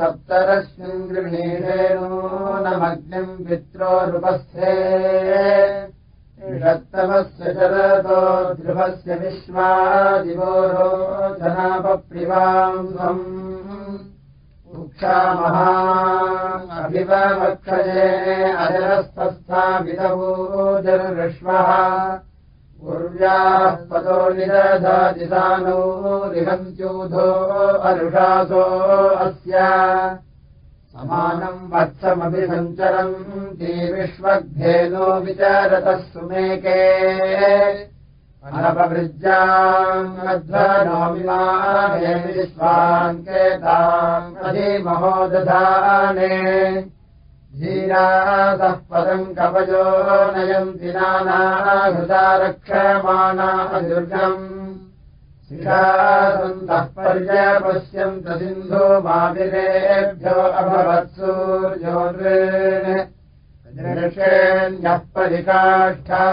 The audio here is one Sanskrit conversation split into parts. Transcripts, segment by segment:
सप्तरस्मिन् गृहीणेनो नमग्निम् पित्रोरुपस्थे षत्तमस्य शरतो ध्रुवस्य विश्वादिवोरो जनापप्रिवाम् उक्षामहा अभिवक्षये अजरस्तस्था विदवोजर्विश्वः उर्व्याः निरधादिदानो रिहन्त्यूधो अरुषासो अस्य। समानम् वत्समभिसञ्चरम् ते विश्वग्धेनो विचारतः सुमेके। अनपवृज्याम् अध्वनोमिमाने विश्वान् केताम् अधिमहोदधाने धीरासः पदम् कवयो नयन्ति नानाहृदा रक्षमाणा दुर्गम् शिखासन्तः पर्यपश्यन्त सिन्धो माविरेभ्यो अभवत्सूर्योन्यः परिकाष्ठा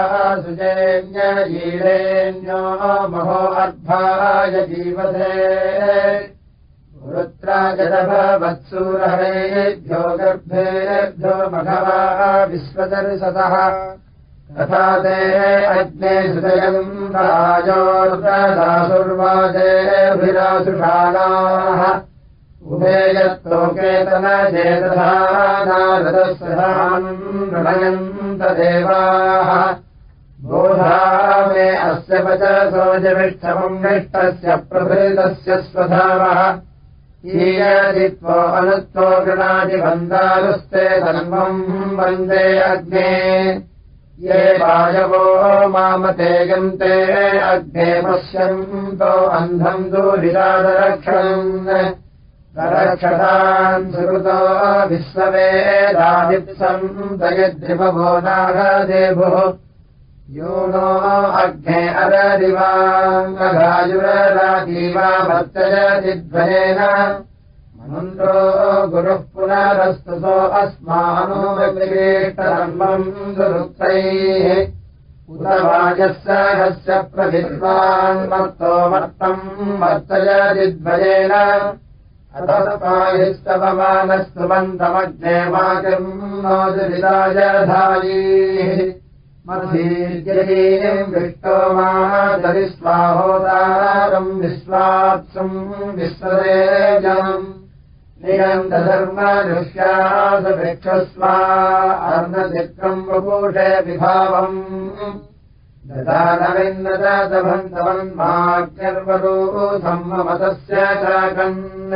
सुजेन्यजीरेण्यो महो अर्भाय जीवसे पुरुत्राजभवत्सूरहेभ्यो गर्भेभ्यो मघवा विश्वदर्शतः। तथा ते अग्ने हृदयम् राजोर्दासुर्वाजेभिरासुषाणाः उभेयत्लोकेतनचेतसानारदस्रहान्नयन्तदेवाः बोधा मे अस्य पचसोजविष्ठमम् निष्टस्य प्रभृतस्य स्वधावः ईयदित्वो अनुत्वो गृणादिबन्धारुस्ते धर्मम् वन्दे अग्ने। ये वायवो मामते गन्ते अग्ने पश्यन्तो अन्धम् दूरिरादरक्षन् रक्षतान् सुकृतो विश्ववेदादिप्सम् दयद्रिपभो नागदेभुः यो नो अग्ने अरदिवाङ्गघायुरराजीवा वर्तयदिद्वयेन मन्त्रो गुरुः पुनरस्तुतो अस्मानोवेष्टधर्मम् दुरुक्तैः उतवाजः सहस्य प्रभिद्वान् मर्तो मर्तम् वर्तयदिद्वयेन अतपाहिस्तवमानस्तुवन्तमग्ने वाक्यम् नो दुरिताजधायीः मधीर्यम् विष्टो मादरिस्वाहोदारम् विश्वात्सम् विश्वदेजम् निरन्तधर्मदृश्यासभिक्षस्वा अर्णचित्रम् वपुषे विभावम्। चाकन्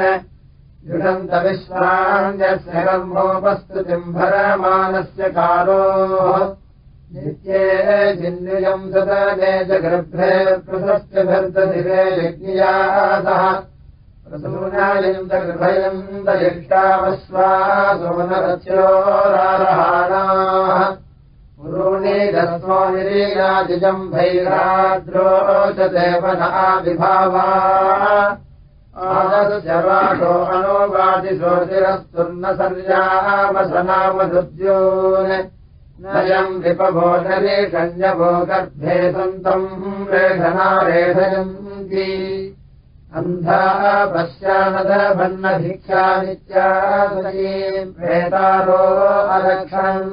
युषन्तविश्वान्यस्य कर्मोपस्तुतिम् भरमानस्य कालोः नित्ये जिन्नियम् सदने च गर्भे प्रशस्य भर्तदिवे यज्ञयासः। प्रसूनायन्त गृभयन्त यक्षामश्वासोनरस्योरारहाणाः पुरूणि दस्मो निरीयाजिजम् भैराद्रोचते वनाविभावा आदर्शवासो अनोवादिशोचिरस्तुर्नसर्यामसनामधुद्योन् नयम् विपभोजरेषण्यभो गर्भे सन्तम् रेषनारेषयन्ति अन्धा पश्यानदभन्नभिक्षानित्यादयीम् प्रेतारो अलक्षन्।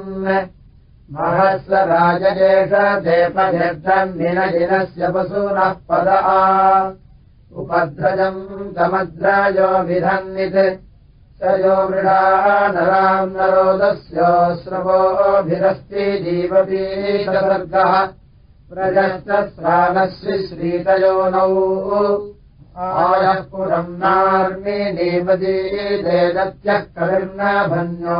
महस्व राजजेष देपनिर्धन्निनजिनस्य पशूनः पद उपद्रजम् समद्रायो विधन्नित् स यो मृडा नराम् नरोदस्योश्रवोभिरस्ति जीवतीशवर्गः प्रजस्तस्रानस्य श्रीतयोनौ आयः पुरम् नार्मि नीमदी देदत्यः कलिर्नभन्यो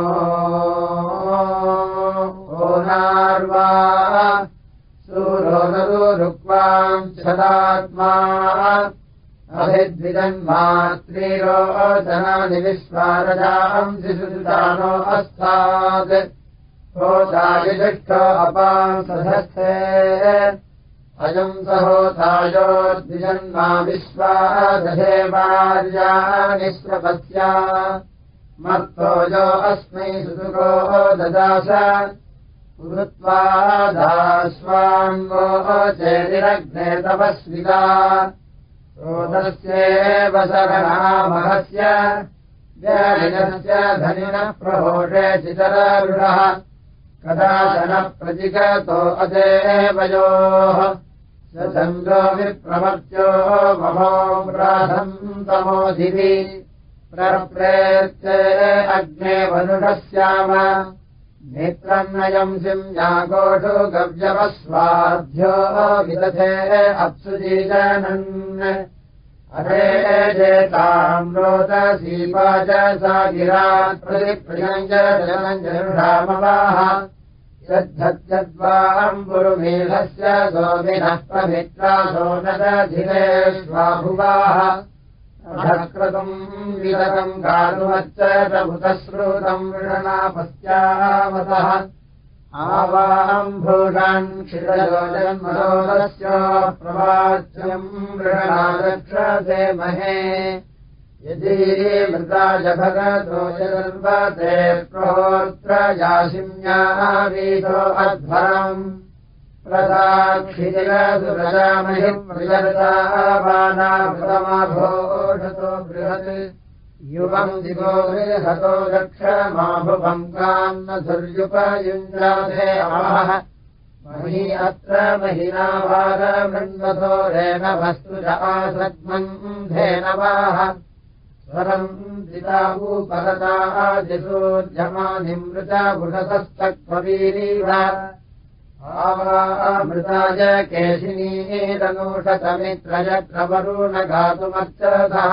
ओ नार्वा सूरो नरो रुक्वाम् सदात्मा अभिद्विजन्मात्रीरोचनानि विश्वारजाम् शिशुदानो अस्तात्। होतायिष्ठो अपांसधस्थे अयम् सहोतायो द्विजन्मा विश्वादधेवार्याणि स्वपत्या मर्तोजो अस्मै सुसुको ददास। कृत्वा दास्वाङ्गो चेतिरग्ने तपस्विता रोदस्येव सहनामहस्य व्याधिनस्य धनिनः प्रभोषे चितररुढः कदाचन प्रजिगतो अदेवयोः सङ्गो विप्रमर्त्यो ममो तमोधिवि प्रप्रेत्ये अग्ने वनुषस्याम नेत्रन्नयम् सिंयागोषु गव्यवस्वाध्यो विदधे अप्सुजीजनन्। अरे जेताम् रोदसीपा च सा जनञ्जनुषामवाः यद्धत्यद्वाम् गुरुमेधस्य सोमिनः प्रमित्रा सोनदधिरे स्वाभुवाः क्रतुम् विदकम् गानुमच्च प्रभुतश्रुतम् वृषणापस्यावतः आवाम्भूषान् क्षिरयोजन्मनोदस्य प्रवाच्यम् वृषणादक्षसे महे। यदि मृता च भगतो जगन्वते प्रोत्र यासिम्यावीतो अध्वरम् प्रजरतावानाभृतमाभोषतो बृहत्। युवम् दिवो गृहतो दक्षमाभुभङ्कान्नधुर्युपयुञ्जाते आह मही अत्र महिनावारमृण्वतो रेण वस्तु च आसग्मन्धेनवाः स्वरम् दितावूपरतादिसूर्यमानिमृता भुषतस्तक्वीरीव आवामृताय केशिनीरनोषतमित्रयक्रवरुण गातुमर्चतः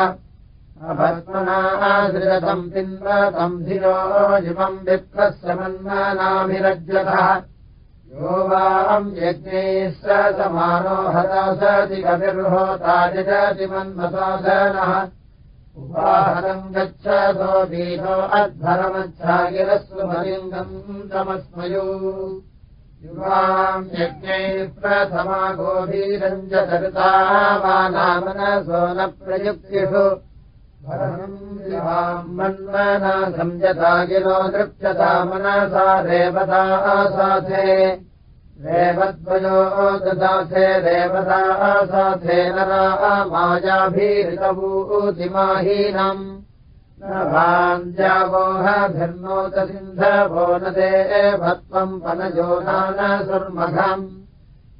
अभस्मनाश्रितम् पिन्वतम् धियो युवम् विप्रस्य मन्मनाभिरज्यतः यो वाम् यज्ञैः स समानो हता सति कविर्होता जगति मन्मसाधनः उपाहनम् गच्छतो दीनो अध्वरमच्छागिरस्वलिङ्गम् तमस्मयो युवाम् यज्ञैः प्रथमा न प्रयुक्तिषु। मन्मना संयता गिरो दृप्यता मनसा रेवता साथे रेवद्वयो ददाथे रेवता साथे नरा मायाभीरितभूतिमाहीनम् न्ोतसिन्धवो न देवत्वम् पनजोनानसुर्मघम्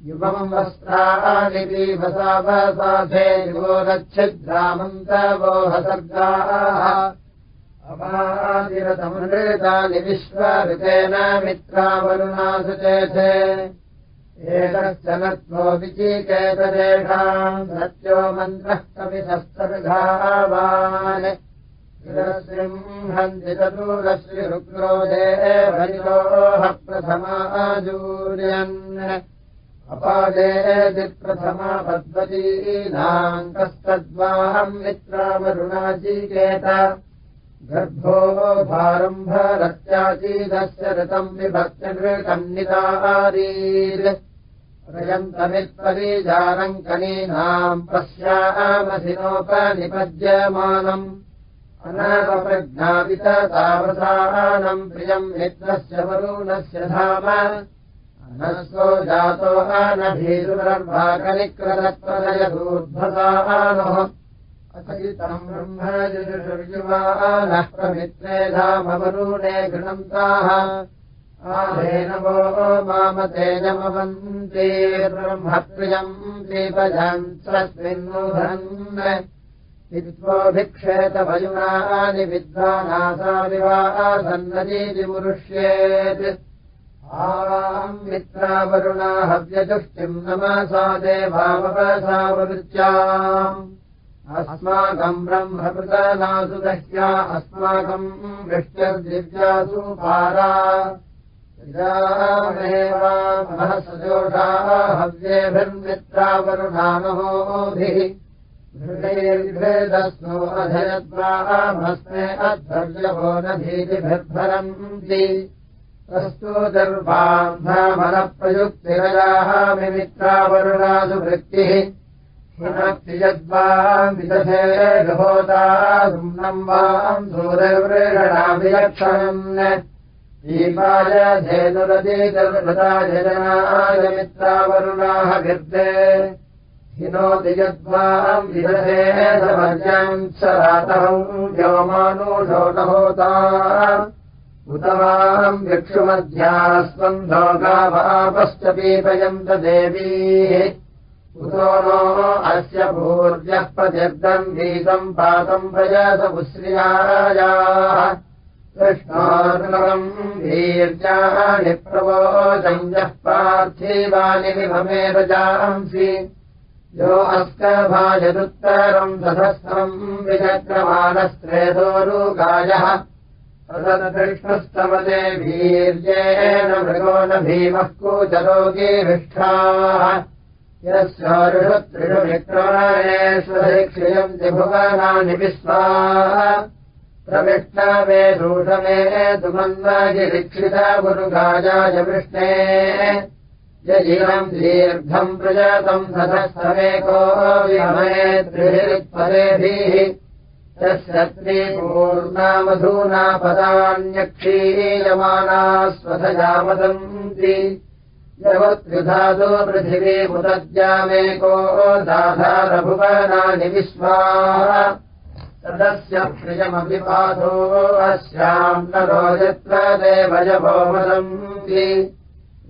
युवम् वस्त्राणि पीवसावसाधे युवो गच्छिद्रामन्तवोहसर्गाः अपादिरतमृतानि विश्वऋतेन मित्रावरुणासु चेथे एतश्च नत्वो विचिकेतदेषाम् सत्यो मन्त्रः कविशस्तर्घावान् सिंहन्ति चतुरश्रिरुक्रोधे भरितोः प्रथमाजूर्यन् अपादेदिप्रथमा पद्वतीनाम् कस्तद्वाहम् मित्रावरुणाचीकेत। गर्भो भारम्भरत्याचीदस्य ऋतम् विभक्तिनृकन्नितारीर् रयन्तमित्परीजानम् कनीनाम् पश्यामसिनोपनिपद्यमानम् अनापप्रज्ञापिततावसानम् प्रियम् मित्रस्य वरुणस्य धाम। अनस्वो जातो अनभीरुरर्भाकनिक्रदत्वदयदूर्ध्वसानः अथयितम् ब्रह्मजुषुर्युवानः प्रमित्रे धामवरुणे गृणन्ताः आधेन वो मामतेजमवन्ते ब्रह्मप्रियम् दीपजन् स्वस्मिन्नुधन् विद्वोभिक्षेतभयुनानि विद्वानासा विवासन्नदीतिमुरुष्येत् आवाम् मित्रावरुणा हव्यजुष्टिम् नमसा देवावसावृत्याम् अस्माकम् ब्रह्मकृतनासु दह्या अस्माकम् वृष्ट्यर्दिव्यासु पारा। सजोषा हव्येभिर्मित्रावरुणानहोभिः ृषैर्भेदस्नो अधयद्वामस्मे अध्वर्यभो न भीतिभिर्भरन्ति अस्तु दर्वान्धामनप्रयुक्तिरयाः मिमित्रावरुणासु वृत्तिः यद्वाम् विदधे वाम् सूरवृषणाभिलक्षणम् दीपाय धेनुरदीतर्वृताय जनाय मित्रावरुणाः गिर्दे स रातहम् व्योमानुषो न होता उतवाम् भिक्षुमध्यास्वन्धोगावापश्च पीपयन्त देवीः। उतो नो अस्य भूर्यः प्रतिर्दम् गीतम् पातम् प्रजसमुश्रियायाः कृष्णार्णवम् वीर्याणि प्रवोचम् यः पार्थिवानि विभमेव जांसि यो अस्कभाजदुत्तरम् सहस्रम् विचक्रमाणस्त्रेदोरुगायः तदकृष्णस्तमते वीर्येण मृगो न भीमः कूचरोगीभिष्ठाः यस्यारुषु त्रिषु विक्रमणेष्वधिक्षयन्ति भुवनानि विश्वा। प्रविष्टमे दूषमे तुमन्वाजिरीक्षिता गुरुगाजाय वृष्णे यजीवम् दीर्घम् प्रजातम् ततस्तमेको विहमे त्रिभिरुत्पदेभिः तस्य त्रिपूर्णामधूना पदान्यक्षीयमाना स्वधयामदन्ति यवत्युधातो पृथिवीमुदज्यामेको दाधारभुवनानि विश्वा तदस्य प्रियमभिपातो अस्याम् नरो यत्र देवजभोमदन्ति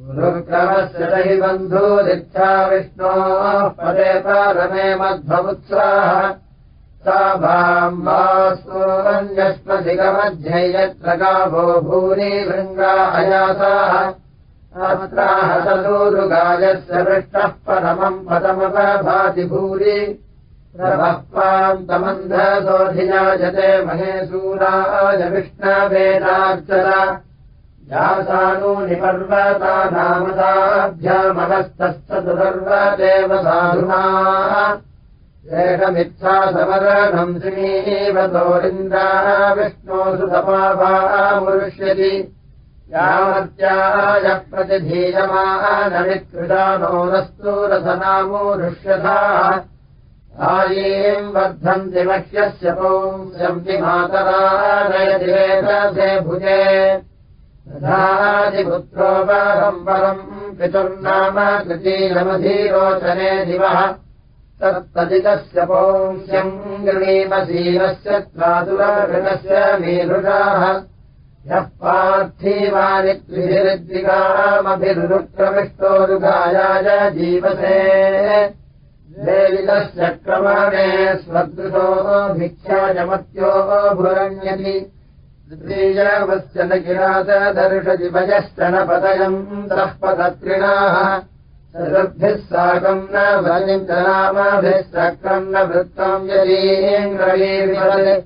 गुरुक्रमस्य हि बन्धुरिच्छा विष्णोः पदे परमे मध्वमुत्साह सा भाम्बास्तोन्यस्मधिगमध्ये यत्र गावो भूरि भृङ्गा अयासाः अत्राहतदूरुगायस्य पृष्टः परमम् पदमपभाति भूरि। प्रभक्पान्तमन्धसोऽधिजायते महेशूराय विष्णवेदार्चना यासानूनि पर्वता नामदाभ्यामहस्तस्तदुर्वदेव साधुना। एकमित्सा समरणम् श्रीवतोरिन्द्राः विष्णोसु समाभामुष्यति यामत्याय प्रतिधीयमानविकृता नो आयीम् वर्धन्ति मह्यस्य पौंस्यन्ति मातरा नयतिरेतसे भुजे परम् पितुर्नाम कृतीरमधीरोचने दिवः। तत्तदितस्य पौंस्यम् गृणीमशीलस्य त्रातुरघृतस्य मीरुषाः यः पार्थिवानि त्रिभिरुद्विकामभिरुक्रमिष्टोरुगायाय जीवसे। देवितस्य क्रमणे स्वदृशो भिक्षाजमत्यो भुरण्यति तृतीयवस्य न किरातदर्शजिभयश्च न पतयम् तः पतत्रिणाः सर्वद्भिः साकम् न बलिम् च नामाभिः सक्रम् न वृत्तम् यदीन्द्रवीविपदे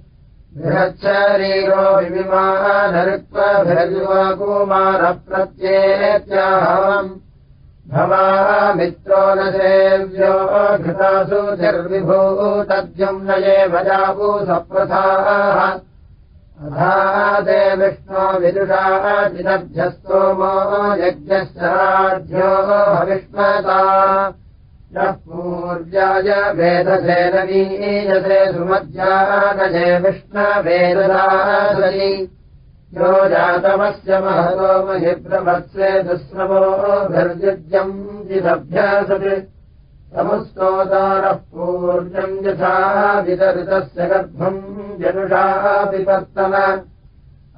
बृहच्छरीरो विविमानऋत्वभिरजुवा कुमारप्रत्येत्याहवम् भवा मित्रो न सेव्यो घृतासु निर्विभूतद्युम् न ये भजापु सप्रथाः अधा ते विष्णो विदुषाचिदभ्यस्तोमो यज्ञस्य राज्यो भविष्मता। यः पूर्व्याय वेदसेनवीयसे सुमध्यानये विष्णवेददासरि यो जातमस्य महतो महि प्रभत्से दुःस्रवोभिर्युज्यम् जिदभ्यासत् समुस्तोदारः पूर्णम् यथा वितरितस्य गर्भम् जनुषा विवर्तन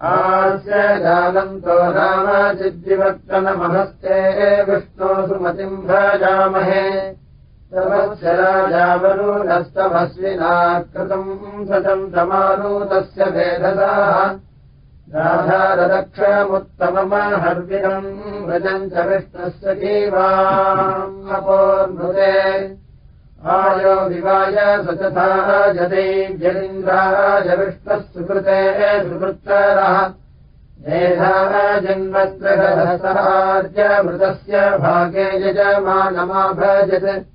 आस्य जानन्तो नाम चिद्विवर्तनमहस्ते विष्णो सुमतिम् भजामहे। तमस्य राजावरुणस्तमस्विना कृतम् सतम् समानूतस्य वेदसाः राधारदक्षमुत्तममहर्विनम् व्रजम् च विष्णस्य जीवापोर्मृते आयो विवाय सचथाः जते जलीन्द्राय विष्णः सुकृते सुकृत्तरः। मेधाः जन्मत्रगसहार्यमृतस्य भागे यजमानमाभजत्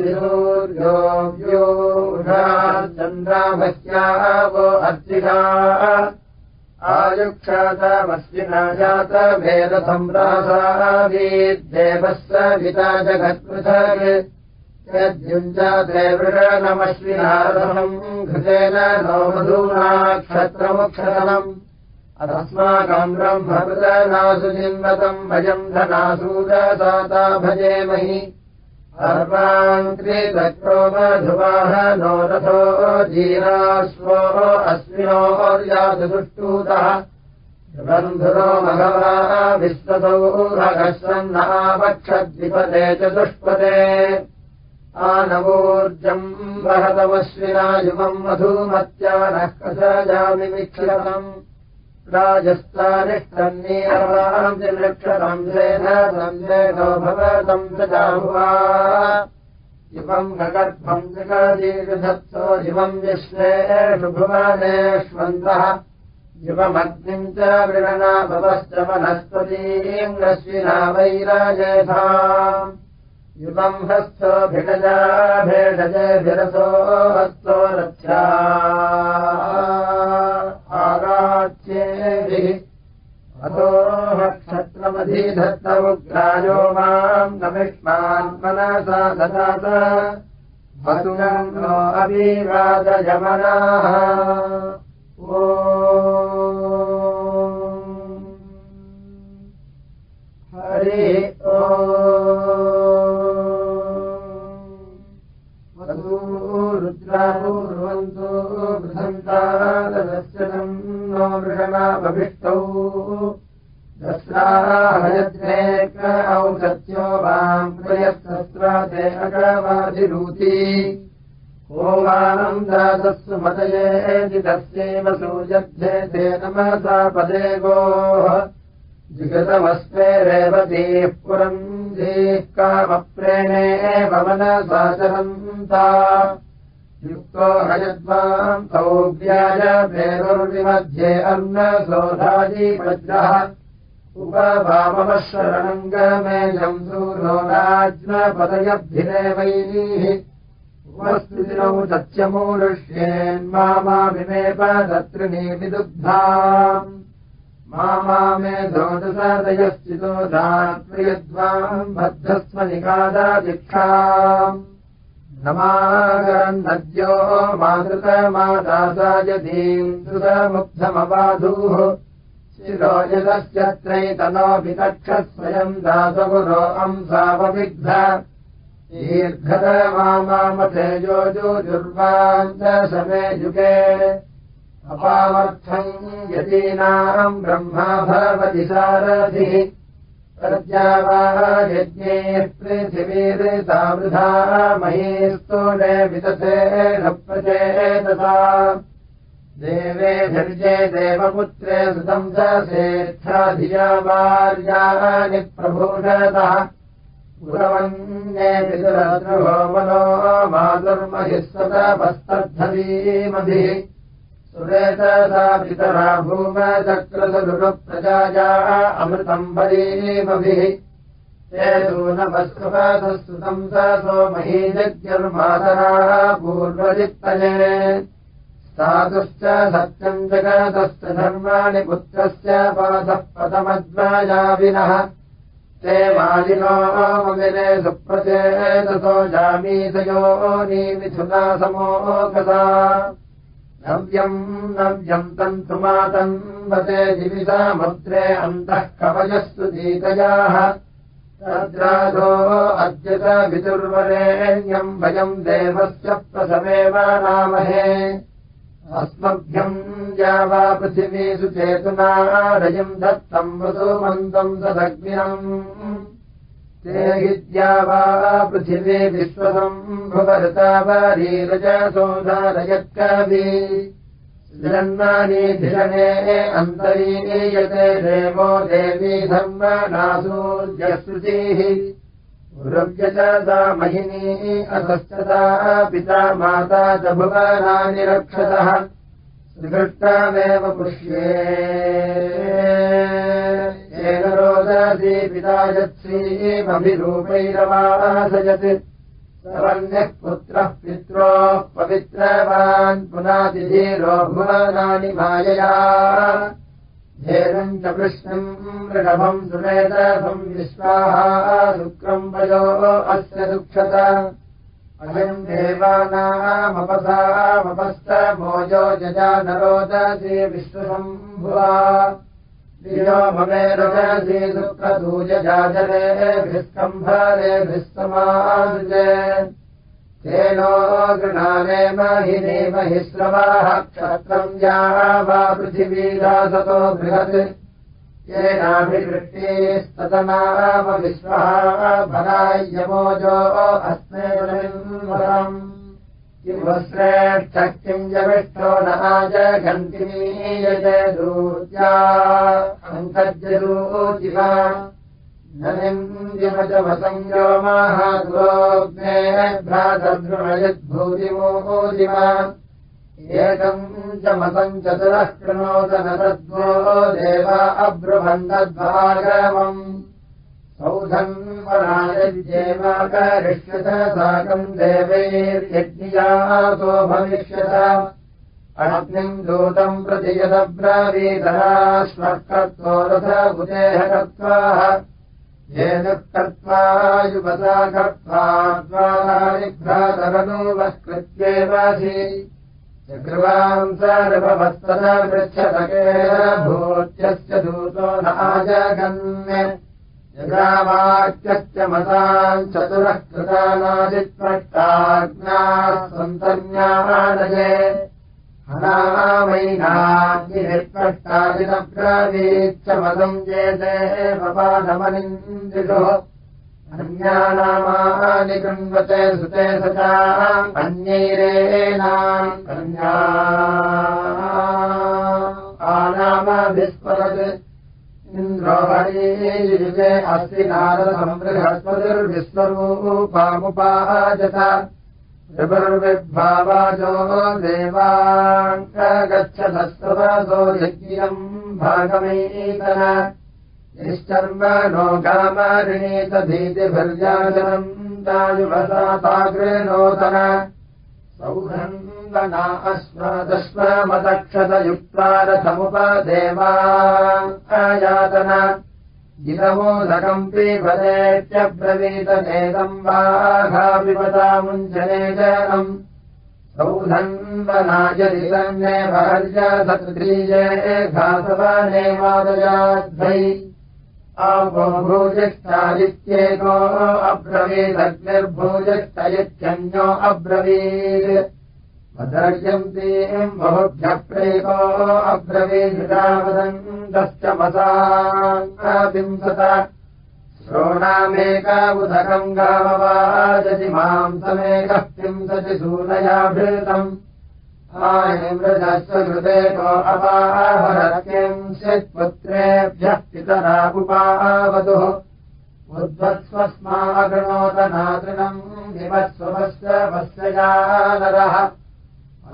द्विसूर्यो चन्द्राभस्याः वो अर्चिषा आयुक्षातमस्विना जात भेदसम्रासावीद्देवः स विता जगत्पृथक् यद्युञ्जाते वृषणमश्विनारहम् घृतेन नो मधूना क्षत्रमुक्षतनम् अस्माकम् ब्रह्मकृतनासु जिन्वतम् भजम् धनासूदसाता भजेमहि अर्वाङ्क्रीतक्रोमधुवाह नो रथो जीराश्वो अस्मिनोर्यासुष्टूतः बन्धुरो मघवा विश्वसौ भगस्वन्नावक्षद्विपदे च दुष्पदे। आनवोर्जम् वहतमश्विना युवम् मधुमत्या नः कषजामिमिक्षतम् जाहुवा युवम् गगर्भम् जगदीर्धत्सो युवम् विश्वेषु भुवनेष्वन्तः युवमग्निम् च वृणना भवश्च वनस्पतीङ्गश्विना वैराजेथा युवम् हस्तो भिडजा भेडजेभिरसो हस्तो रक्षा क्षत्रमधिधत्तमुग्रायो माम् नमिष्मान् मनसा ददात। वसुरम् नो अभिवादयमनाः। ओ हरि ओ रुद्रापूर्वन्तो बृहन्तादस्यम् नो तत्रिणी विदुग्धा मा मे दोदसदयश्चितो धात्र्यद्वाम् बद्धस्व निगादादिक्षा नमागरन्नद्यो मातृतमादासायधीम् श्रुतमुग्धमबाधूः शिरो यदश्चत्रैतनोऽपि तक्षस्वयम् दासगुरो अंसावविग्ध दीर्घत मामामथेजो जुर्वाञ्चमे युगे अपामर्थम् यतीनाम् ब्रह्मा भवति सारथिः। प्रत्यावायज्ञैः पृथिवीरितावृथा महीस्तूले विदथे न प्रचेतसा। देवेभिर्जे देवपुत्रे सुतम् स सेच्छाधिया वार्यानि प्रभूषतः पुरवन्ये पितुरद्रुहो मनो मातुर्महिः सतपस्तद्धवीमभिः सुरेतसा पितरा भूमचक्रसुप्रजायाः अमृतम् बलीमभिः ते दूनवस्कृपाधस्तुतम् स सोमही जग्यर्मातराः पूर्वजित्तये साधुश्च सत्यम् जगतश्च धर्माणि पुत्रस्य पादः पदमद्वायाविनः ते मालिनो ममिरे सुप्रचेतसो जामीतयो नीमिथुना समोकसा। नव्यम् नव्यम् तन्तुमातम् वते दिविषामुद्रे अन्तः कवयस्तु दीतयाः तद्राधो अद्यत विदुर्वरेण्यम् भयम् देवस्य प्रसमेवानामहे अस्मभ्यम् या पृथिवीषु चेतुना रजम् दत्तम् वसुमन्तम् सदग्निनम् ते हिद्या वा पृथिवी विश्वसम् भुवरतावरीरजसोधारयत्कवि जन्मानि धिरणे अन्तरीयते देवो देवी धर्मनासूर्यश्रुतिः वृव्यजसा महिनी अधश्चता पिता माता च भुवनानि रक्षतः। श्रीकृष्णामेव पुष्ये। येन रोदसी पिता यत्सीमभिरूपैरवासयत् सर्वन्यः पुत्रः पित्रोः पवित्रवान् पुनातिधीरो भुवनानि मायया धेनुम् च कृष्णम् सुमेधसम् विश्वाः शुक्रम् वयो अस्य दुक्षत अयम् देवानामपसामपस्त जजा नरोदसी विश्वसम्भुवा प्रियो भवे रजसी दुःखदूजजाजरेभिस्कम्भरेभिः समाजे तेनो गृणाने महिने महिश्रवाः क्षत्रम् या वा पृथिवीरासतो बृहत्। येनाभिवृष्टिस्ततनाम विश्वः भरायमोजो अस्मे किम्भश्रेष्ठ किम् जविष्ठो नाज घन्तिमीयज दूत्या अङ्कज्यदूतिवा नलिन्द्यमजमसंयो माहाग्रोग्ने भ्रातर्गृणयद्भूतिमोदिमा एकम् च मतम् चतुरः कृणोदनतद्वो देवा अब्रुवन्दद्भागमम् सौधन्वरायज्येवाकरिष्यत साकम् देवैर्यज्ञियासो भविष्यत। अग्निम् दूतम् प्रति यदब्रावीतः श्वः रथ कर्त्वा युवता कर्त्वा सर्ववस्तदा पृच्छतकेन भूत्यस्य दूतो नाजगन्य यदा वाक्यश्च मताम् चतुरः कृतानादित्वष्टाज्ञाः सन्तन्यानये हनामैनाग्निष्टादिनब्रवीच्च मदम् अन्यानामानि कृण्वते सुते आनामभिस्मरत् इन्द्रोहरीयुजे अस्ति नारदसमृहस्पतिर्विश्वरूपामुपाजत ऋपुर्विद्भावाजो यज्ञम् भागमैतन। निश्चर्म नो गामरिणीतभीतिभिर्याजनम् दायुवसाताग्रे नोतन सौहन्दना अश्वदश्वमदक्षतयुक्त्वा रथमुपदेवायातन गिरमोदकम् पीपदेत्यब्रवीतनेदम् वाघापिपदामुञ्जने जनम् सौधन्वनायदितन्ने भर्यसत्रीये घासवनेवादयाध्वै आपो भूजिष्ठादित्येको अब्रवीदग्निर्भूजिष्ठयित्यन्यो अब्रवीत् मदर्यन्तीम् बहुभ्यप्रेको अब्रवीदृतावदन्तश्च मसाङ्गविंसत श्रोणामेकाबुधकम् गामवाजति मांसमेकः किंसति सूनयाभृतम् आयमृजस्वकृतेको अपाहरत्यंसित्पुत्रेभ्यः पितरापुपावतुः उद्वत्स्वस्मागणोतनातृणम् विवत्स्वस्य वस्यजानरः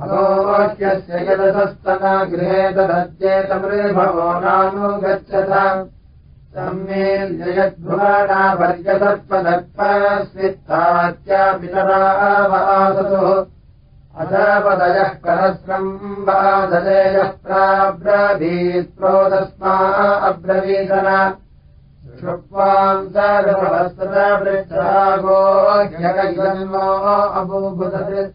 अगोक्यस्य यदसस्तना गृहे दधत्येतमृभवो नानुगच्छत सम्मेल्ययद्भुवाणावर्यसर्पदर्पस्वित्तात्या पितरावासतुः अथपदयः करस्रम् बाधलेयः प्राब्रवीत्प्रोदस्मा अब्रवीतन शुक्वाम् सर्ववस्तपृच्छागोह्यकन्मो अबूभुदत्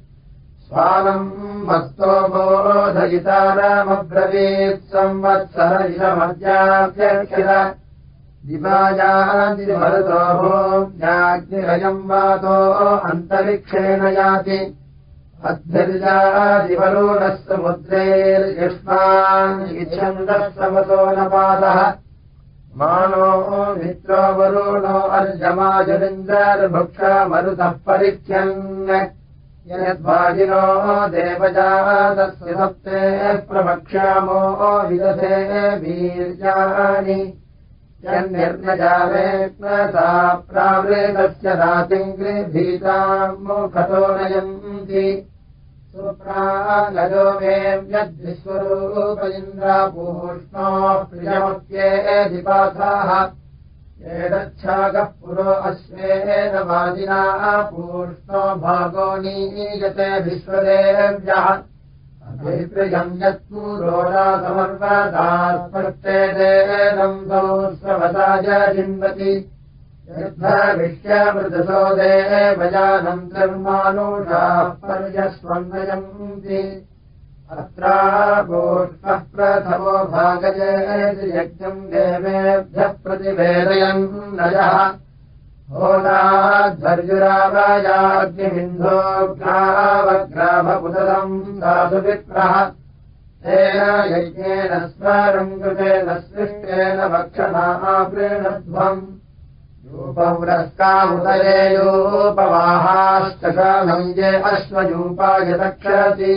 स्वानम् मस्तो बोधयितारमब्रवीत् संवत्सर दिवायादिमरुतो भोम्याग्निरयम् वातो अन्तरिक्षेण याति अद्भिर्यादिवरुणः समुद्रैर्युष्मान् न पादः। मानो मित्रो वरुणो अर्जमाजुरिन्द्रर्भुक्षा मरुतः परिख्यन् यद्वाजिनो देवजातस्य सप्ते प्रभक्ष्यामो विदधे वीर्याणि यन्निर्नजावेत्नसा प्रावृतस्य रातिम् गृभीताम् मुखतो नयन्ति यद्विश्वरूप इन्द्रापूष्णो प्रियमप्येधिपाथाः एतच्छाकः पुरो अश्वेन वाजिनाः पूष्णो भागो नीयते विश्वदेव्यः यत्पूरोडा समर्वदात्मर्तेदेनम् संस्रवसाय जिन्वति विश्यामृतसो देवजानम् धर्मानुषाः पर्यस्वन्नयन्ति। अत्रापूष्णः प्रथमो भागजेति यज्ञम् देवेभ्यः प्रतिवेदयन् नयः होदाध्वर्युरावायाग्निबिन्धोग्रावग्राभपुतलम् दातुविप्रः तेन यज्ञेन स्मरम् कृतेन सृष्टेन भक्षणाः प्रेणध्वम् रूपपुरस्कामुदयेयोपवाहास्तकालम् ये अश्वयूपाय दक्षति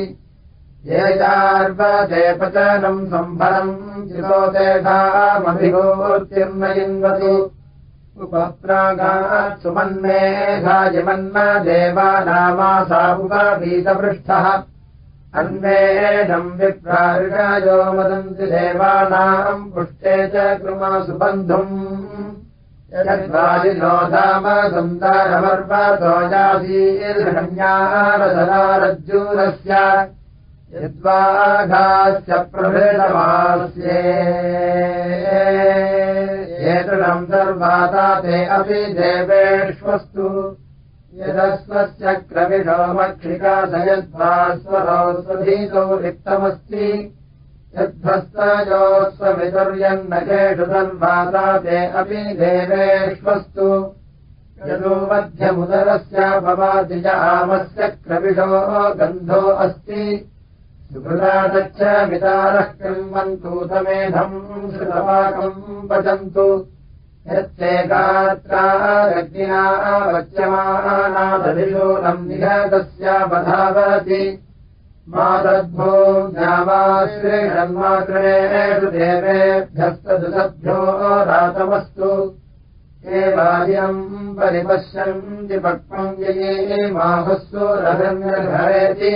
ये चार्वदेपचनम् सम्भरम् चितो तेषामभिगोर्तिर्नयिन्वतु उपप्रागात् सुमन्मेघायमन्म देवानामासा उपवीतपृष्ठः अन्वेदम् विप्राऋषयो मदन्ति देवानाम् पुष्टे च कृमा सुबन्धुम् यद्वाजिनो दामसन्तारमर्वतो यासीर्हण्यारधनारज्जूरस्य यद्वाघास्य प्रभृतमास्ये सर्वाता ते अपि देवेष्वस्तु। यदस्वस्य क्रविषो मक्षिका स यद्वा स्वरौ स्वधीतौ रिक्तमस्ति। यद्भस्तयोस्ववितुर्यन्नकेषु सर्वाता ते अपि देवेष्वस्तु। यदो मध्यमुदरस्य च आमस्य गन्धो अस्ति। सुहृदादच्च वितारः कृण्वन्तु तमेधम् श्रुतपाकम् पचन्तु यच्चेकात्रारग्निना वच्यमानादधिशूलम् निघतस्यापधावति मातद्भो ज्ञावाश्रेषन्मात्रेषु देवेभ्यस्तदुसभ्यो रातमस्तु। हे बाल्यम् परिपश्यन्ति पक्वम् यये माहस्सु रघन्यघरेति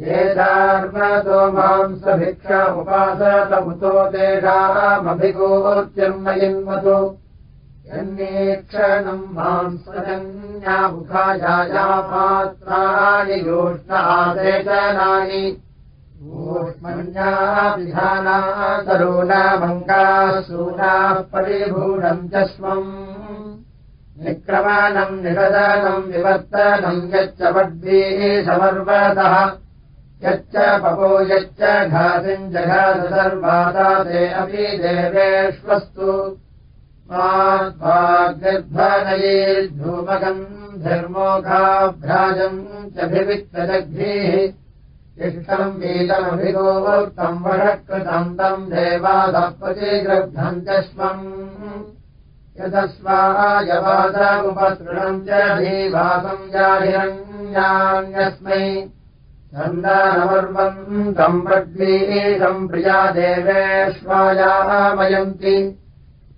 ये चार्मतो मांसभिक्षामुपासतमुतो तेषामभिगोच्यन्मयिन्वतु यन्नेक्षणम् मांसजन्यामुखायापात्राणि योष्णादेशनानि ऊष्मण्याभिधाना तरूणामङ्गासूनाः परिभूषम् च स्वम् निक्रमणम् निषदनम् विवर्तनम् यच्च वड्वीः समर्वतः यच्च पपो यच्च घासिम् जघास सर्वाता ते अपि देवेष्वस्तु। माध्वाग्निर्ध्वनयेर्धूमकम् धर्मोघाभ्राजम् चभिवित्तजग्भीः इष्टम् वीतमभिगोक्तम् वषकृतम् तम् देवादपतिग्रब्धम् च स्वम् यदस्वायवादमुपसृणम् च धीवासम् जाहिरण्यान्यस्मै छन्दानमर्वम् तम् प्रद्वीषम् प्रिया देवेष्वायामयन्ति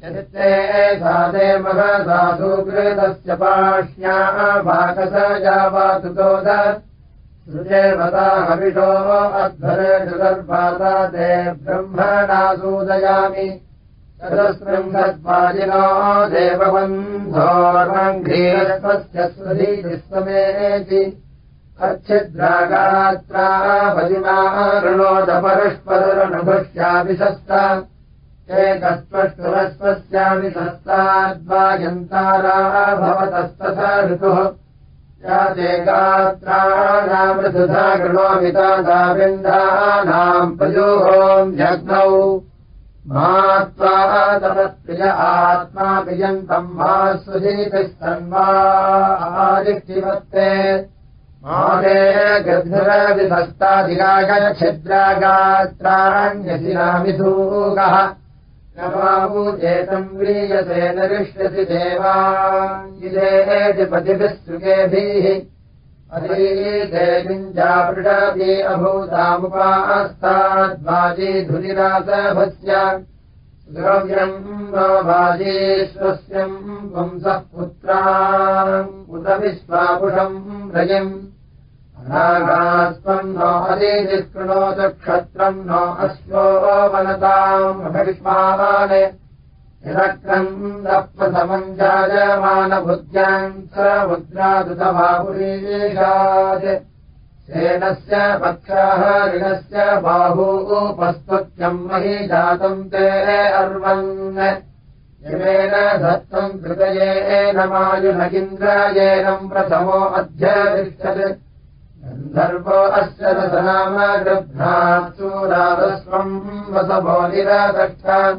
यदिते साधे महसाधुकृतस्य पाष्ण्याः भाकस यावातुतोद सृजेवता हविषो अध्वरेषु गर्भाता ते ब्रह्मणासूदयामि तदस्पृङ्गत्वाजिनो देवबन्धोर्वङ्घ्रीरस्वस्य स्वधीतिस्वमेति अच्छिद्रागात्रा भजिमारुणोदपरस्पदरनुभुष्याभिषस्ता एकस्पष्टुरस्वस्याभिषस्ताद्वायन्तारा भवतस्तथा ऋतुः। या ते गात्राणामृदुधा गृणोमिता दाविन्दानाम् प्रयोहोऽग्नौ मा त्वा तमत्प्रिय आत्मा प्रियन्तम् मा सुजीतिस्तन्वा आदिष्टिवत्ते मादे गृध्रविभस्ताधिकागच्छिद्रागात्राण्यशिरामिधूगः न बाहूचेतम् व्रीयसे नरिष्यसि देवाङ्गिलेति पतिभिः सुखेभिः अधीदेविञ्जापृषादि अभूतामुपास्ताद्वाजी धुलिरासभस्य द्रव्यम् वाजीश्वस्यम् वंसः पुत्रा उत विश्वापुषम् रयिम् अनागास्त्वम् नो अदीतिष्कृणोत क्षत्रम् नो अश्वो वनताम् अभिष्मान् हिरक्रन्दप्रथमम् जायमानभुद्याम् स मुद्रादुतबाहुरीषात् सेनस्य पक्षाः ऋणस्य बाहूपस्तुत्यम् मही जातम् ते अर्वन्। यमेन दत्तम् कृतयेन मायुनगिन्द्रायेनम् प्रथमो अध्यतिष्ठत् गन्धर्वो अस्य रसनाम गृह्णात्सूरादस्वम् वसवो निरादष्टात्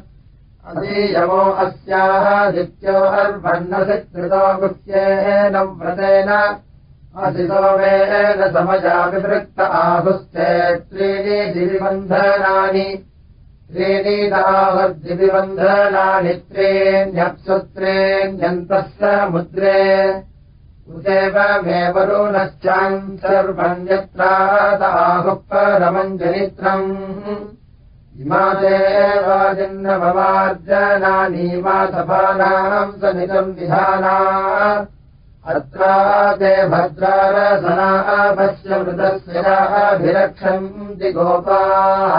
अधीयमो अस्याः दित्यो अर्भण्णसि कृतो गुह्येन व्रतेन। असितोमेन समजा विवृत्त आहुस्ते। त्रीणि दिविबन्धनानि। त्रीणीदावद्दिविबन्धनानि त्रेण्यप्सुत्रेण्यन्तः समुद्रे उदेवमेवरुणश्चान् सर्वम् यत्रादाहुः परमञ्जनित्रम् इमादेवाजिन्नममार्जनानीमासपानाम् समितम् विधाना अत्रा ते भद्रारसनापश्य मृतस्याभिरक्षन्ति गोपाः।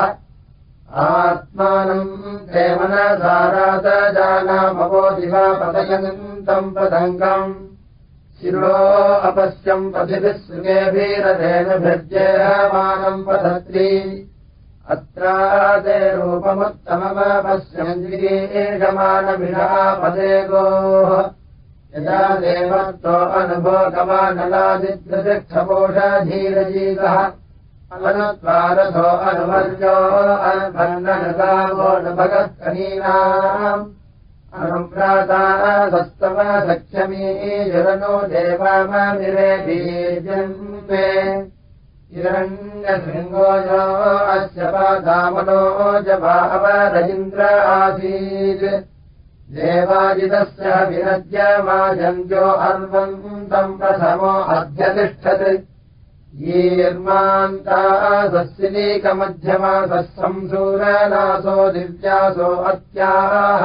आत्मानम् ते मनसारातजानामवो दिवा पतयन्तम् पतङ्गम् शिरो अपश्यम् पथिभिः सुखेभिरथेन भर्जयमानम् पधत्री अत्रादे रूपमुत्तममपश्यन्दिगीषमानभिषापदे गोः। यदा अनद्वारथो अनुवर्यो अन्भन्ननगावो न भगत्कनीनाम् अनुप्राता सस्तव सख्यमी बीजन्ते हिरण्यशृङ्गोजो अस्य पादामनो जभावरजिन्द्र आसीत्। देवाजितस्य विरज्यमाजन्यो अर्वन्तम् प्रथमो अध्यतिष्ठत्। ीर्मान्तासस्यलीकमध्यमासः संसूरनासो दिव्यासो अत्याः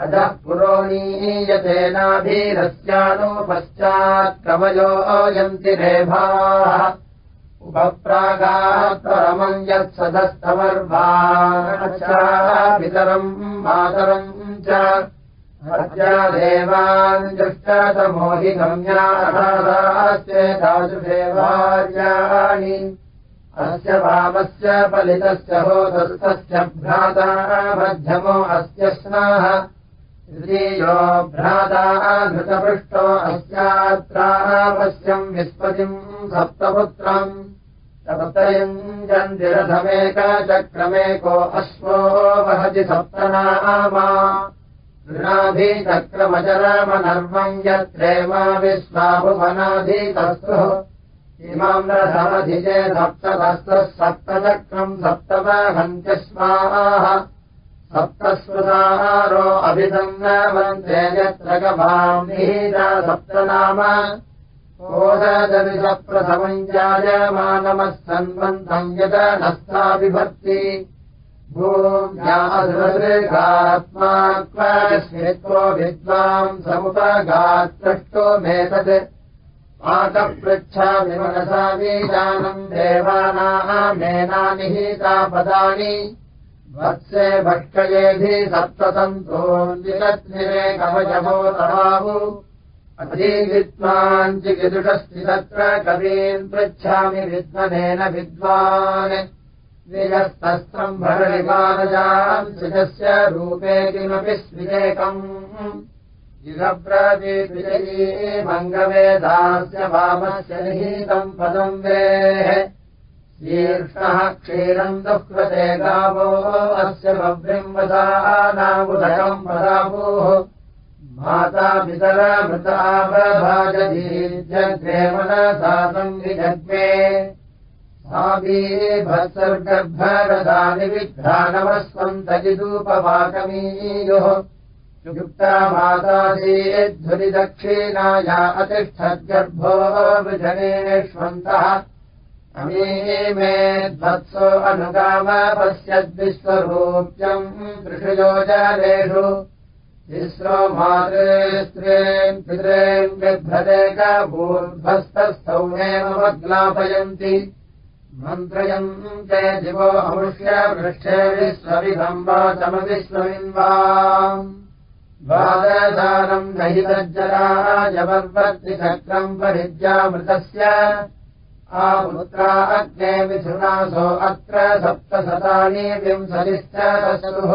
अधः पुरोणीयतेनाभिरस्यानुपश्चात्कवयोऽयन्ति रेभाः उपप्रागात्परमम् यत्सदस्तमर्वापितरम् मातरम् च। देवान् दृष्टतमोहि गम्याश्चेतादृशेवार्याणि अस्य वामस्य फलितस्य होदस्तस्य भ्राता मध्यमो अस्य स्नाः भ्राता घृतपृष्टो अस्यात्रापश्यम् विस्पतिम् सप्तपुत्रम्। सप्तयम् चन्दिरथमेकचक्रमेको अश्वो वहति सप्तनामा। ृणाधिचक्रमचरमनर्वम् यत्रेमा विश्वाभुवनाधितस्तुः। इमाम् रथमधिजे सप्तहस्तः सप्तचक्रम् सप्तमहन्त्यस्माः सप्तस्मृताहारो अभिसन्नवन्ते यत्र गवाम् निहीता सप्तनाम। कोददविषप्रथमम् जायमानमः सन्वन्तम् यत नस्ताभिभक्ति भूम्यात्मात्मस्मित्वो विद्वाम् समुपगात्रष्टो मेतत्। पाकपृच्छामि मनसा वीजानम् देवानामेनानिहीता पदानि वत्से भक्षयेधि सप्तसन्तो तवाहु अधीविद्वान् चिकिदुषस्ति तत्र कवीन् पृच्छामि विद्वनेन विद्वान्। निजस्तस्त्रम्भरणिपारजाम् सृजस्य रूपे किमपि स्विरेकम् इहब्रविजयी मङ्गवेदास्य वामस्य निहीतम् पदम् वेः शीर्षः क्षीरम् दुःखते गावो अस्य बभ्रिम्बसानामुदकम् पदाभूः माता पितरमृतावभाजदीर्जग्रे मनसातम् विजग्मे भत्सर्गर्भरदानि विघ्रानवस्वन्तजिदूपवाकमीयोः युक्ता मातासीध्वनिदक्षिणाया अतिष्ठद्गर्भो विजनेष्वन्तः मे ध्वत्सो अनुगाम पश्यद्विश्वरूप्यम् कृषयोजनेषु तिस्रो मातृस्त्रीम् पितॄन् बिभ्रदेकभूर्भस्तस्थौमेवग्लापयन्ति मन्त्रयम् च दिवो अमुष्य पृष्ठे विश्वविधम् वाचमविश्वमिन्वा द्वादशानम् नहितज्जराजवर्वत्तिचक्रम् परिज्यामृतस्य आपुत्रा अग्ने मिथुनासो अत्र सप्तशतानि दशुः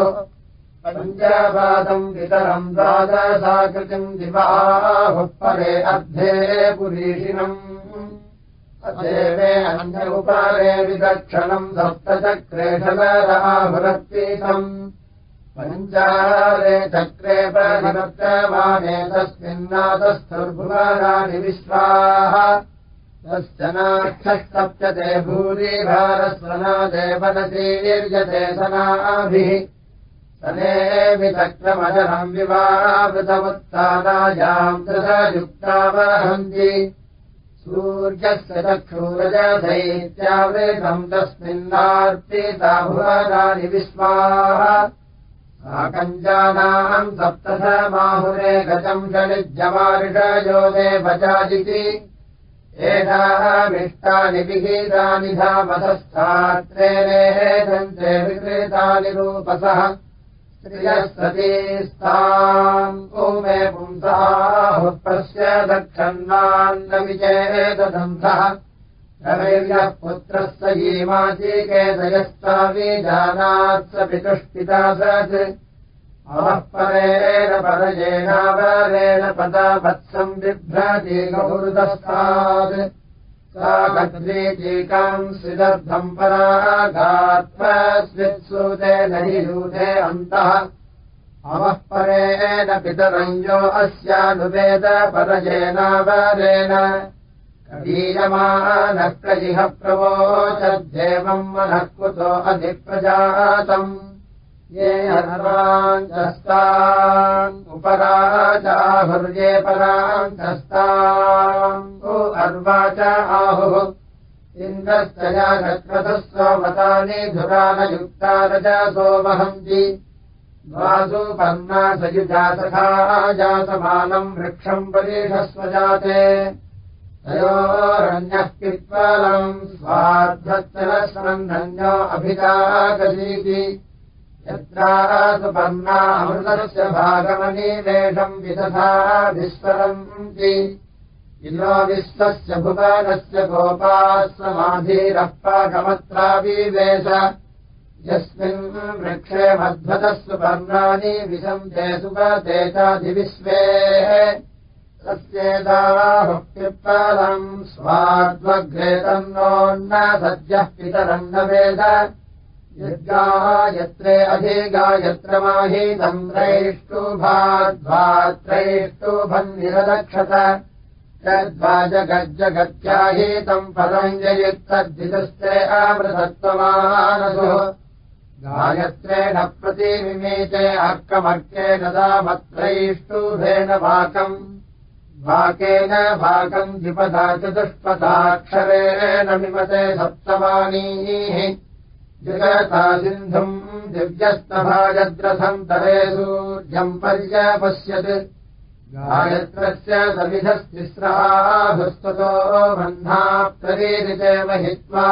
पञ्चपादम् पितरम् द्वादशाकृतिम् दिवाहुः परे अर्धे पुरीषिणम्। देवे अन्य उपारे विदक्षणम् सप्तचक्रेशलराहुरत्तीतम् पञ्चारे चक्रे परिवर्तमाने तस्मिन्नाथस्थुर्भुवाराणि विश्वाः तस्य नाक्षस्तप्यते भूरि भारस्वनादेवनतीर्यते सनाभिः सनेविचक्रमजनम् विवावृतमुत्तानायाम् दृढयुक्ता वहन्ति सूर्यस्य चक्षूरजधैत्यावृतम् तस्मिन्नार्पिता भुवनानि विश्वाः। कञ्जानाम् सप्तशमाहुरे गतम् षडिज्यमारिषयो देवचादिति एषामिष्टानि विहितानि धामसस्थात्रेणेः सन्ते विक्रेतानि रूपसः। स्त्रियः सतीस्ताम् ओमे पुंसाहुपस्य दक्षन्नान्न विचेदधन्धः रवैर्यः पुत्रस्य यीमाचिकेतयस्तावीजानात् स पितुष्पिता सत् परेण परजेनावरेण पदावत्सम् बिभ्रति गौरुदस्तात् सा गद्वीचीकाम् स्विदर्थम् परागात्मस्वित्सूते नहियूते अन्तः। अवः परेण पितरञ्जो अस्यानुवेद परजेनावरेण ीयमानः कजिह प्रवोचद्देवम् मनः कुतो अधिप्रजातम् ये अर्वाञ्चस्ताम् उपराजाहुर्ये पराञ्चस्ताम् अर्वा च आहुः इन्द्रश्च यागत्रतः धुरानयुक्ता रजसो वहन्ति। द्वासुपर्णा सयुजातथा जातमानम् वृक्षम् परिषस्वजाते तयोरन्यः पित्वलम् स्वार्थत्यनस्रन्धन्यो अभिदागतीति यत्रासुपर्णामृतस्य भागमनीवेषम् विदधा इनो विश्वस्य भुवनस्य गोपाः समाधीरः पाकमत्राविवेश यस्मिन् वृक्षे मध्वतः पर्णानि विशन्ते सुपते चाधिविश्वेः तस्येताहुक्तिपालम् स्वाद्वग्रेतन्नोन्न सद्यः पितरम् न वेद यद्गायत्रे अधिगायत्र माहीतम् त्रैष्टुभाद्वात्रैष्टुभम् निरदक्षत यद्वाजगज्जगत्याहीतम् पदञ्जयुक्तद्विदुस्ते अमृतत्वमानसुः गायत्रेण प्रतिमिमीते अर्कमर्केण दामत्रैष्टुभेन वाकम् वाकेन भागम् द्विपदा चतुष्पदाक्षरेण मिमते सप्तमानीः जगता सिन्धुम् दिव्यस्तभाजद्रथम् तरे सूर्यम् पर्यपश्यत्। गायत्रस्य सविधस्तिस्राभुस्ततो बह्ना प्रेरिते महित्वा।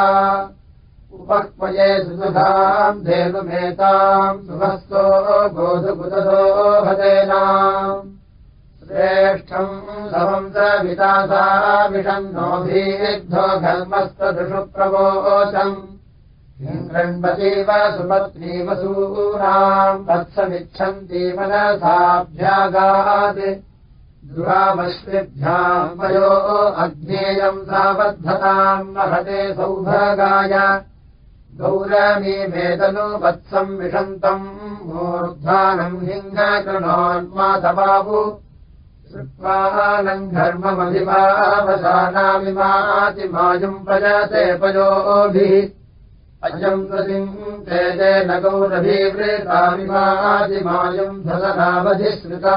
उपक्वये सुधाम् धेनुमेताम् सुभस्तो गोधुकुततो भदेनाम् श्रेष्ठम् समम् विषन्नोऽभिद्धो घर्मस्तदृशु गण्पतीव सुपत्नीवसूनाम् वत्समिच्छन्ति मनसाभ्यागात् दुरामश्रिभ्याम् वयो अज्ञेयम् साबद्धताम् महते सौभागाय। गौरमी वेदनो वत्सम् विषन्तम् मूर्ध्वानम् हिङ्गकृणोन्माधबाबु श्रुत्वानम् धर्ममधिमावसानामिमातिमायुम् पजते पयोभिः अयम् प्रतिम् ते तेन गौरभीवृतामिमातिमायुम् धसनावधिश्रुता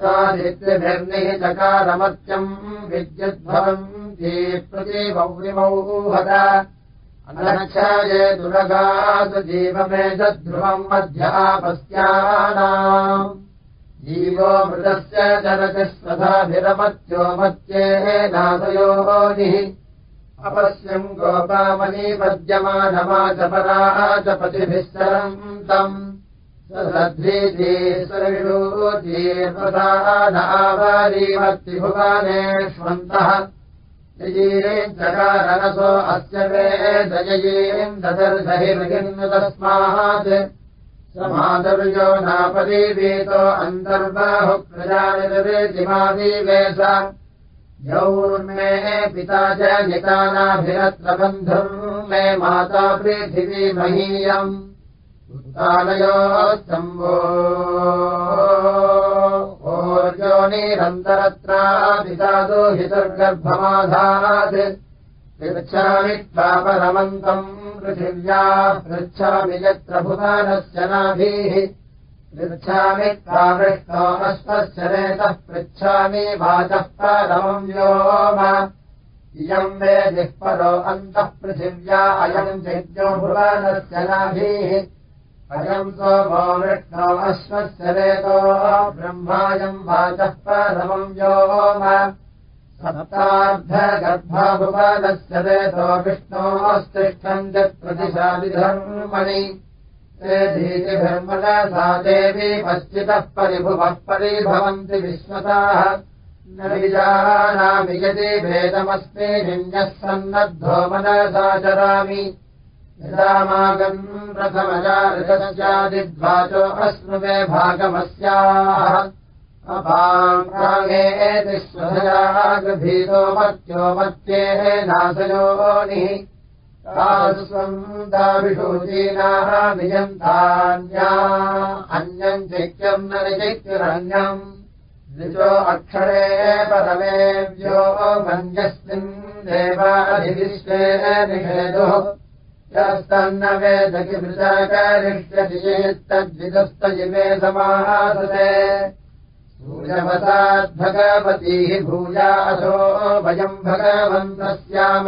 साधित्यभिर्निः चकारमत्यम् विद्युद्भवन्ती प्रतिमौरिमौहत अनक्षये दुरगातु जीवमे ध्रुवम् मध्यापस्यानाम् जीवो मृतस्य चरति स्वधाभिरमत्यो मत्येः नादयोनिः अपश्यम् गोपामनीपद्यमानमा च पराः च पतिभिः सरन्तम् सद्रीजीर्वदानावारीमत्तिभुवानेष्वन्तः यजीरीम् चकारनसो अस्य वे ददर्दहिर्गिन्न तस्मात् समादर्यो नापदीवीतो अन्तर्बाहु प्रजानिर्वेदिमादीवेश यौर्मे पिता च नितानाभिरत्र बन्धुम् मे माता पृथिवी महीयम्। उत्तालयोस्तम्बो ओर्योनिरन्तरत्रा पिता दोहितर्गर्भमाधात् पृच्छामि त्वापरमन्तम् पृथिव्या पृच्छामि यत्र भुवानस्य नाभिः पृच्छामि अश्वस्य नेतः पृच्छामि वाचः परमम् व्योम। इयम् वेदिः परो अन्तः पृथिव्या अयम् चैत्यो भुवानस्य नाभिः। अयम् सोमो वृष्णो अश्वस्य नेतो ब्रह्मायम् वाचः परमम् व्योम। सप्तार्धगर्भाभुवनस्य वेदो विष्णोस्तिष्ठम् प्रतिशादिधर्मणि ते धीतिधर्मणा सा देवी पश्चितः परिभुवः परिभवन्ति विश्वताः न विजानामि यदि भेदमस्मि निन्यः सन्नद्धो मनसाचरामि यदामागम् प्रथमजादिद्वाचो अश्नुवे भागमस्याः। अपाङ्गे स्वधयागभीतो मत्यो मत्येः नाशयोनिः स्वम् दाविषूचीनाः विजन्तान्या अन्यम् चैत्यम् न निचैत्युरन्यम् ऋचो अक्षरे परमेव्यो मन्यस्मिन् देवाधिविश्वे निषेदुः यस्तन्न वेदकिमृताकरिष्यति चेत्तद्विदस्तजिमे समासते भगवतीः भूयासो वयम् भगवन्तः स्याम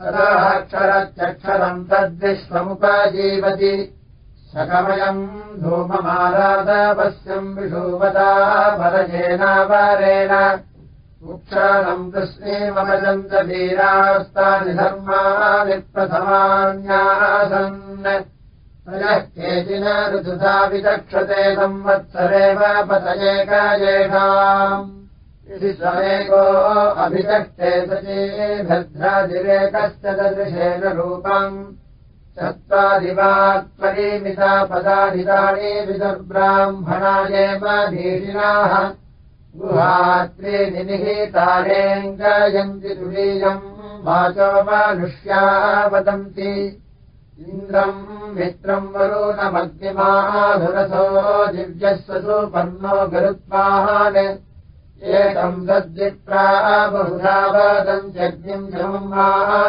तदाक्षरत्यक्षरम् तद्विश्वमुपजीवति। शकमयम् धूममारादपश्यम् विषूवता परजेनावरेण उक्षरम् कृष्णीमजन्त वीरास्तानि धर्मानि प्रथमान्यासन्। यः केचिन ऋतुधा विचक्षते संवत्सरेव पतये कायेषाम् इति समेको अभिचक्षे सचे भद्रादिरेकश्च ददृशेन रूपम्। चत्वादिवात्परिमिता पदाधितानि विदुर्ब्राह्मणायेव धीरिणाः गुहात्रीनि निहितारेऽङ्गयन्ति तुलीयम्। वाचो मानुष्या वदन्ति इन्द्रम् मित्रम् वरुणमग्निमाधुरसो दिव्यस्वसु पर्णो गरुत्वान् एकम् तद्विप्रा बहुधा वदन्त्यग्निम् धर्मादरिष्वानमाहुः